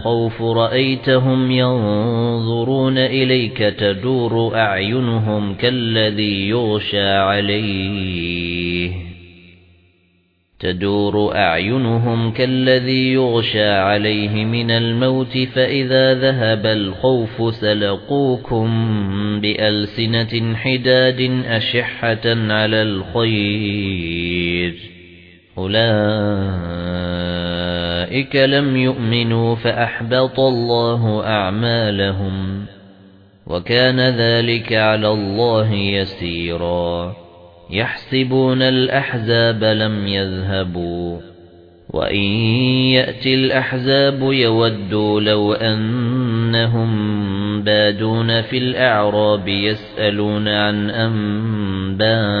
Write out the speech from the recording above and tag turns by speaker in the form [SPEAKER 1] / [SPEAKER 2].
[SPEAKER 1] الْخَوْفُ رَأَيْتَهُمْ يَنظُرُونَ إِلَيْكَ تَدُورُ أَعْيُنُهُمْ كَالَّذِي يُغْشَى عَلَيْهِ تَدُورُ أَعْيُنُهُمْ كَالَّذِي يُغْشَى عَلَيْهِ مِنَ الْمَوْتِ فَإِذَا ذَهَبَ الْخَوْفُ سَلَقُوكُم بِأَلْسِنَةٍ حِدَادٍ أَشِحَّةً عَلَى الْخَيْرِ أُولَئِكَ لَمْ يُؤْمِنُوا فَأَحْبَطَ اللَّهُ أَعْمَالَهُمْ وَكَانَ ذَلِكَ عَلَى اللَّهِ يَسِيرًا يَحْسَبُونَ الْأَحْزَابَ لَمْ يَذْهَبُوا وَإِن يَأْتِ الْأَحْزَابُ يَوَدُّوا لَوْ أَنَّهُمْ بَادُونَ فِي الْأَعْرَابِ يَسْأَلُونَ عَن أَنبَائِكُمْ